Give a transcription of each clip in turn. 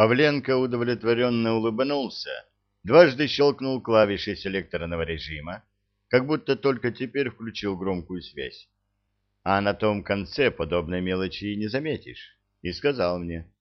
Павленко удовлетворенно улыбнулся, дважды щелкнул клавишей селекторного режима, как будто только теперь включил громкую связь. А на том конце подобной мелочи не заметишь. И сказал мне,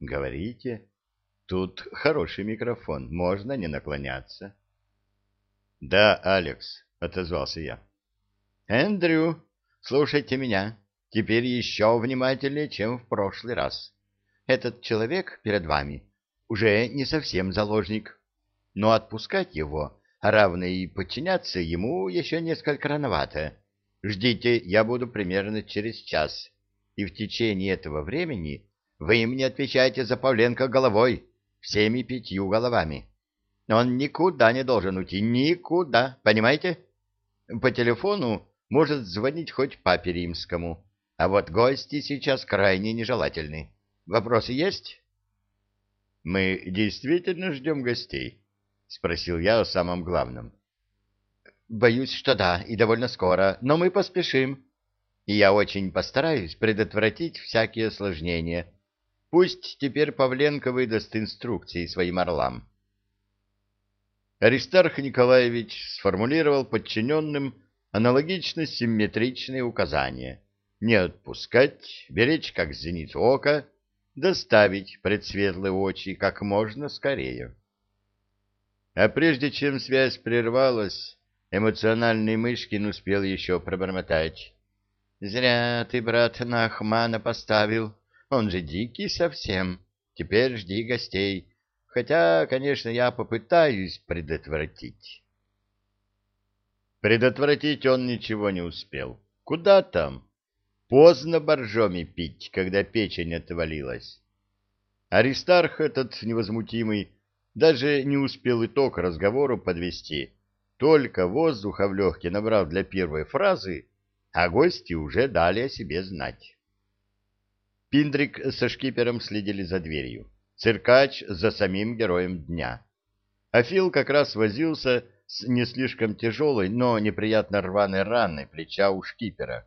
«Говорите, тут хороший микрофон, можно не наклоняться». «Да, Алекс», — отозвался я. «Эндрю, слушайте меня, теперь еще внимательнее, чем в прошлый раз. Этот человек перед вами уже не совсем заложник, но отпускать его, равно и подчиняться ему, еще несколько рановато. Ждите, я буду примерно через час, и в течение этого времени вы мне отвечаете за Павленко головой, всеми пятью головами. Он никуда не должен уйти, никуда, понимаете? По телефону может звонить хоть папе римскому, а вот гости сейчас крайне нежелательны. Вопросы есть? — Мы действительно ждем гостей? — спросил я о самом главном. — Боюсь, что да, и довольно скоро, но мы поспешим. И я очень постараюсь предотвратить всякие осложнения. Пусть теперь Павленко выдаст инструкции своим орлам. Аристарх Николаевич сформулировал подчиненным аналогично симметричные указания. Не отпускать, беречь как зеницу ока, доставить предсветлые очи как можно скорее. А прежде чем связь прервалась, эмоциональный Мышкин успел еще пробормотать. «Зря ты, брат, на Ахмана поставил. Он же дикий совсем. Теперь жди гостей. Хотя, конечно, я попытаюсь предотвратить». Предотвратить он ничего не успел. Куда там? Поздно боржоми пить, когда печень отвалилась. Аристарх этот невозмутимый даже не успел итог разговору подвести. Только воздуха в легкие набрав для первой фразы, а гости уже дали о себе знать. Пиндрик со шкипером следили за дверью, циркач за самим героем дня. А Фил как раз возился с не слишком тяжелой, но неприятно рваной раной плеча у шкипера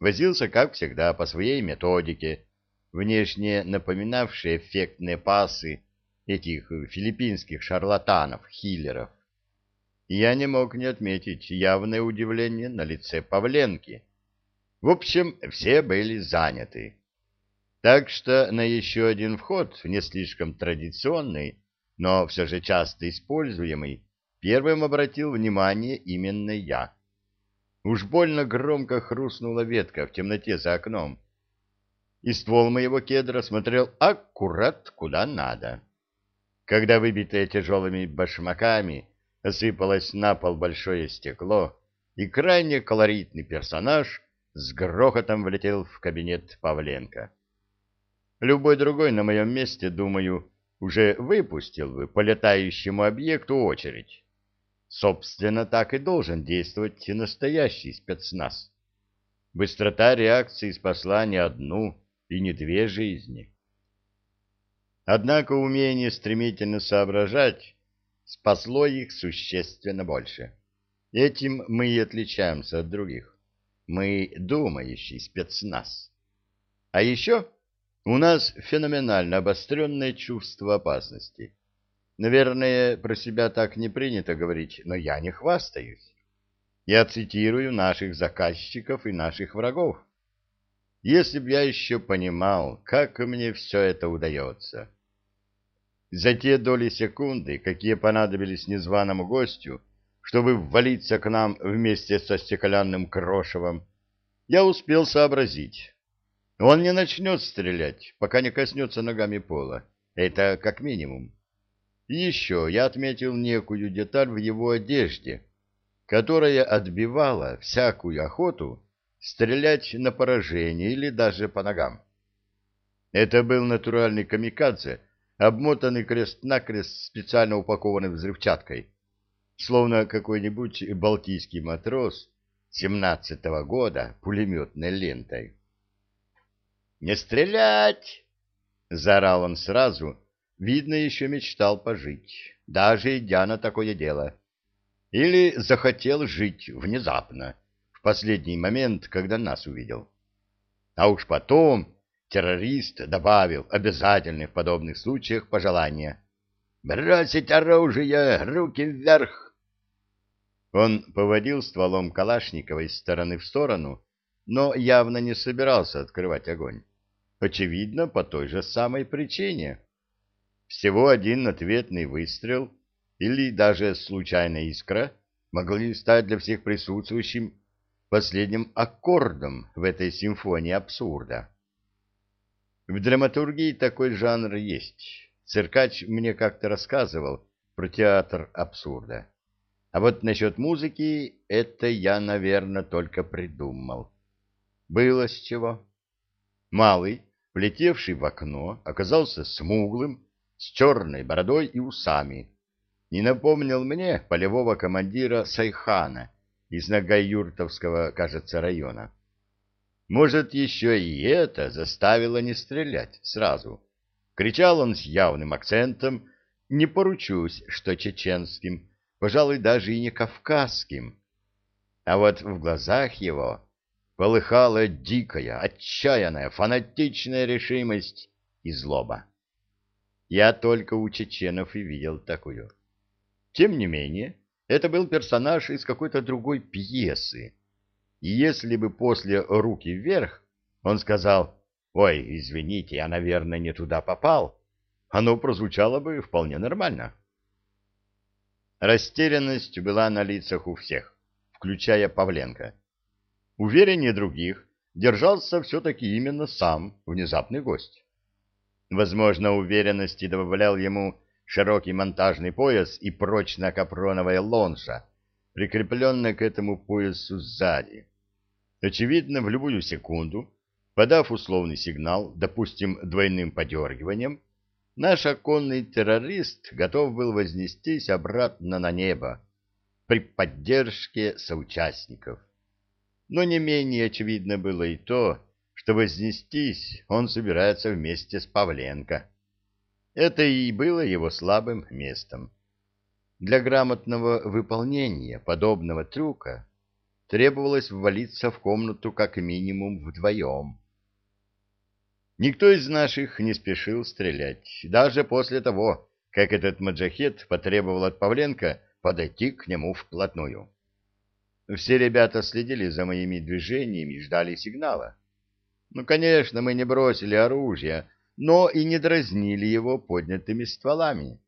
возился, как всегда, по своей методике, внешне напоминавшей эффектные пасы этих филиппинских шарлатанов, хиллеров. И я не мог не отметить явное удивление на лице Павленки. В общем, все были заняты. Так что на еще один вход, не слишком традиционный, но все же часто используемый, первым обратил внимание именно я. Уж больно громко хрустнула ветка в темноте за окном. И ствол моего кедра смотрел аккурат куда надо. Когда выбитое тяжелыми башмаками осыпалось на пол большое стекло, и крайне колоритный персонаж с грохотом влетел в кабинет Павленко. Любой другой на моем месте, думаю, уже выпустил бы по летающему объекту очередь. Собственно, так и должен действовать и настоящий спецназ. Быстрота реакции спасла не одну и не две жизни. Однако умение стремительно соображать спасло их существенно больше. Этим мы и отличаемся от других. Мы думающий спецназ. А еще у нас феноменально обостренное чувство опасности – Наверное, про себя так не принято говорить, но я не хвастаюсь. Я цитирую наших заказчиков и наших врагов. Если б я еще понимал, как мне все это удается. За те доли секунды, какие понадобились незваному гостю, чтобы ввалиться к нам вместе со стеклянным крошевом, я успел сообразить. Он не начнет стрелять, пока не коснется ногами пола. Это как минимум. И еще я отметил некую деталь в его одежде, которая отбивала всякую охоту стрелять на поражение или даже по ногам. Это был натуральный камикадзе, обмотанный крест-накрест специально упакованной взрывчаткой, словно какой-нибудь балтийский матрос семнадцатого года пулеметной лентой. «Не стрелять!» — заорал он сразу, Видно, еще мечтал пожить, даже идя на такое дело. Или захотел жить внезапно, в последний момент, когда нас увидел. А уж потом террорист добавил обязательное в подобных случаях пожелание «Бросить оружие! Руки вверх!» Он поводил стволом Калашникова из стороны в сторону, но явно не собирался открывать огонь. Очевидно, по той же самой причине. Всего один ответный выстрел или даже случайная искра могли стать для всех присутствующим последним аккордом в этой симфонии абсурда. В драматургии такой жанр есть. Циркач мне как-то рассказывал про театр абсурда. А вот насчет музыки это я, наверное, только придумал. Было с чего. Малый, влетевший в окно, оказался смуглым, с черной бородой и усами. Не напомнил мне полевого командира Сайхана из Нагаюртовского, кажется, района. Может, еще и это заставило не стрелять сразу. Кричал он с явным акцентом, не поручусь, что чеченским, пожалуй, даже и не кавказским. А вот в глазах его полыхала дикая, отчаянная, фанатичная решимость и злоба. Я только у чеченов и видел такую. Тем не менее, это был персонаж из какой-то другой пьесы. И если бы после «Руки вверх» он сказал «Ой, извините, я, наверное, не туда попал», оно прозвучало бы вполне нормально. Растерянность была на лицах у всех, включая Павленко. Увереннее других держался все-таки именно сам внезапный гость. Возможно, уверенности добавлял ему широкий монтажный пояс и прочная капроновая лонжа, прикрепленная к этому поясу сзади. Очевидно, в любую секунду, подав условный сигнал, допустим, двойным подергиванием, наш оконный террорист готов был вознестись обратно на небо при поддержке соучастников. Но не менее очевидно было и то, что вознестись он собирается вместе с Павленко. Это и было его слабым местом. Для грамотного выполнения подобного трюка требовалось ввалиться в комнату как минимум вдвоем. Никто из наших не спешил стрелять, даже после того, как этот маджахет потребовал от Павленко подойти к нему вплотную. Все ребята следили за моими движениями и ждали сигнала. Ну, конечно, мы не бросили оружие, но и не дразнили его поднятыми стволами.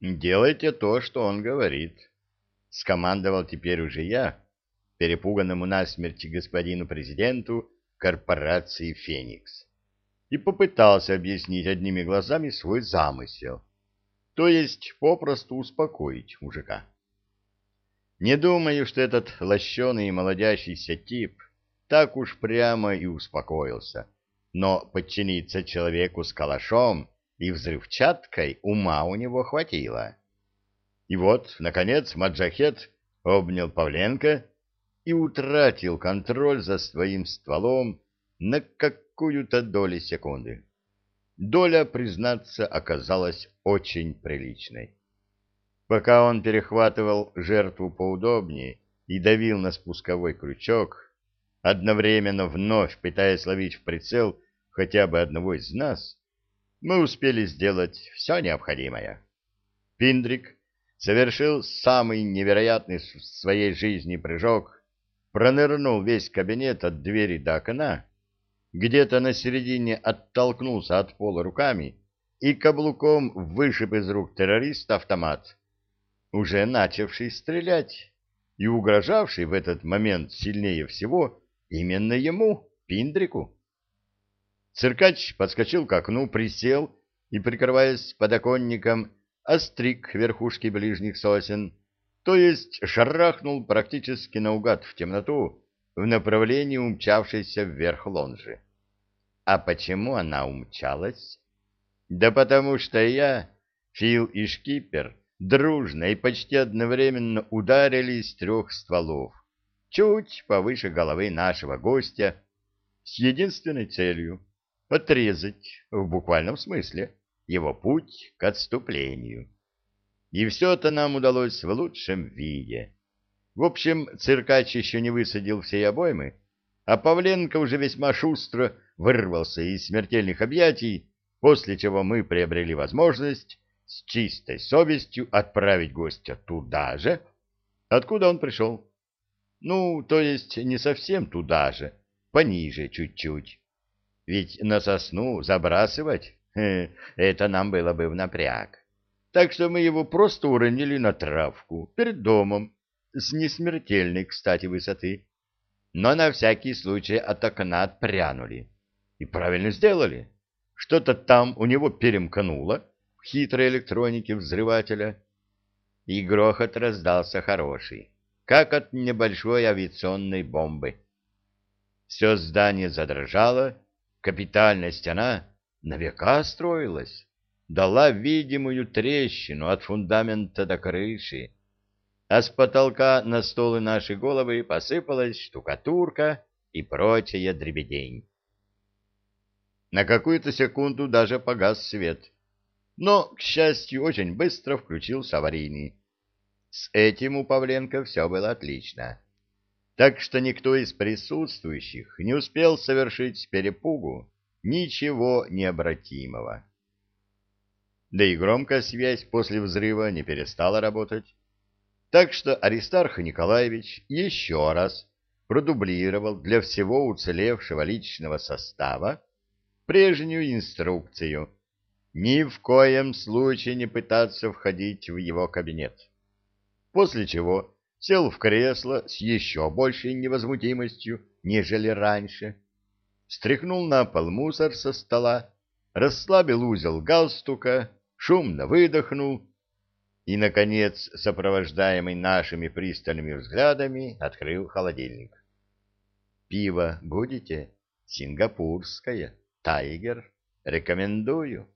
«Делайте то, что он говорит», — скомандовал теперь уже я, перепуганному насмерти господину президенту корпорации «Феникс», и попытался объяснить одними глазами свой замысел, то есть попросту успокоить мужика. Не думаю, что этот лощеный молодящийся тип так уж прямо и успокоился, но подчиниться человеку с калашом и взрывчаткой ума у него хватило. И вот, наконец, Маджахет обнял Павленко и утратил контроль за своим стволом на какую-то долю секунды. Доля, признаться, оказалась очень приличной. Пока он перехватывал жертву поудобнее и давил на спусковой крючок, одновременно вновь пытаясь ловить в прицел хотя бы одного из нас, мы успели сделать все необходимое. Пиндрик совершил самый невероятный в своей жизни прыжок, пронырнул весь кабинет от двери до окна, где-то на середине оттолкнулся от пола руками и каблуком вышиб из рук террориста автомат, уже начавший стрелять и угрожавший в этот момент сильнее всего именно ему, Пиндрику. Циркач подскочил к окну, присел и, прикрываясь подоконником, остриг верхушки ближних сосен, то есть шарахнул практически наугад в темноту в направлении умчавшейся вверх лонжи. А почему она умчалась? Да потому что я, Фил и Шкипер, дружно и почти одновременно ударили из трех стволов, чуть повыше головы нашего гостя, с единственной целью — отрезать, в буквальном смысле, его путь к отступлению. И все это нам удалось в лучшем виде. В общем, циркач еще не высадил всей обоймы, а Павленко уже весьма шустро вырвался из смертельных объятий, после чего мы приобрели возможность с чистой совестью отправить гостя туда же, откуда он пришел. Ну, то есть не совсем туда же, пониже чуть-чуть. Ведь на сосну забрасывать это нам было бы в напряг. Так что мы его просто уронили на травку перед домом, с несмертельной, кстати, высоты. Но на всякий случай от окна отпрянули. И правильно сделали. Что-то там у него перемкнуло в хитрой электронике взрывателя. И грохот раздался хороший, как от небольшой авиационной бомбы. Все здание задрожало, капитальная стена на века строилась, дала видимую трещину от фундамента до крыши, а с потолка на столы наши головы посыпалась штукатурка и прочая дребедень. На какую-то секунду даже погас свет, но, к счастью, очень быстро включился аварийный. С этим у Павленко все было отлично так что никто из присутствующих не успел совершить с перепугу ничего необратимого. Да и громкая связь после взрыва не перестала работать. Так что Аристарх Николаевич еще раз продублировал для всего уцелевшего личного состава прежнюю инструкцию ни в коем случае не пытаться входить в его кабинет. После чего сел в кресло с еще большей невозмутимостью, нежели раньше, стряхнул на пол мусор со стола, расслабил узел галстука, шумно выдохнул и, наконец, сопровождаемый нашими пристальными взглядами, открыл холодильник. «Пиво будете? Сингапурское. Тайгер. Рекомендую».